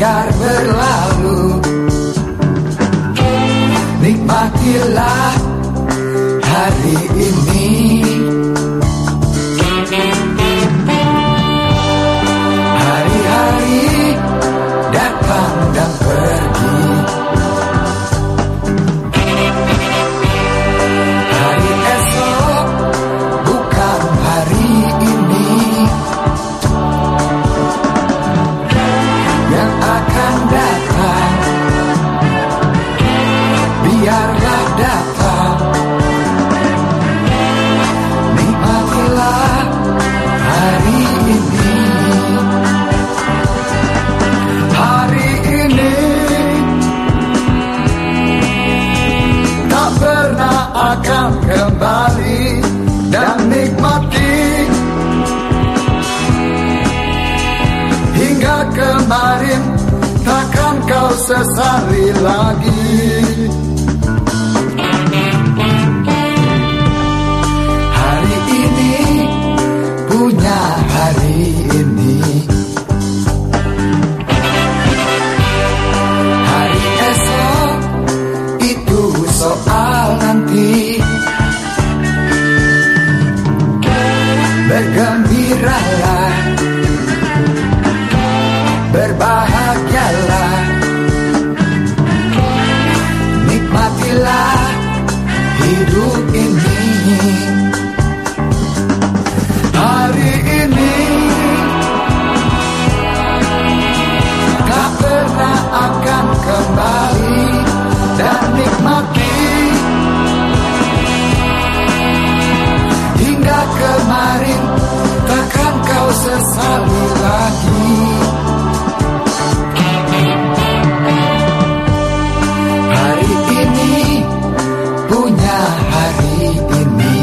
biar berlalu. Nikmatilah hari ini. sesari lagi. Hari ini punya hari ini. يا حبيبي مين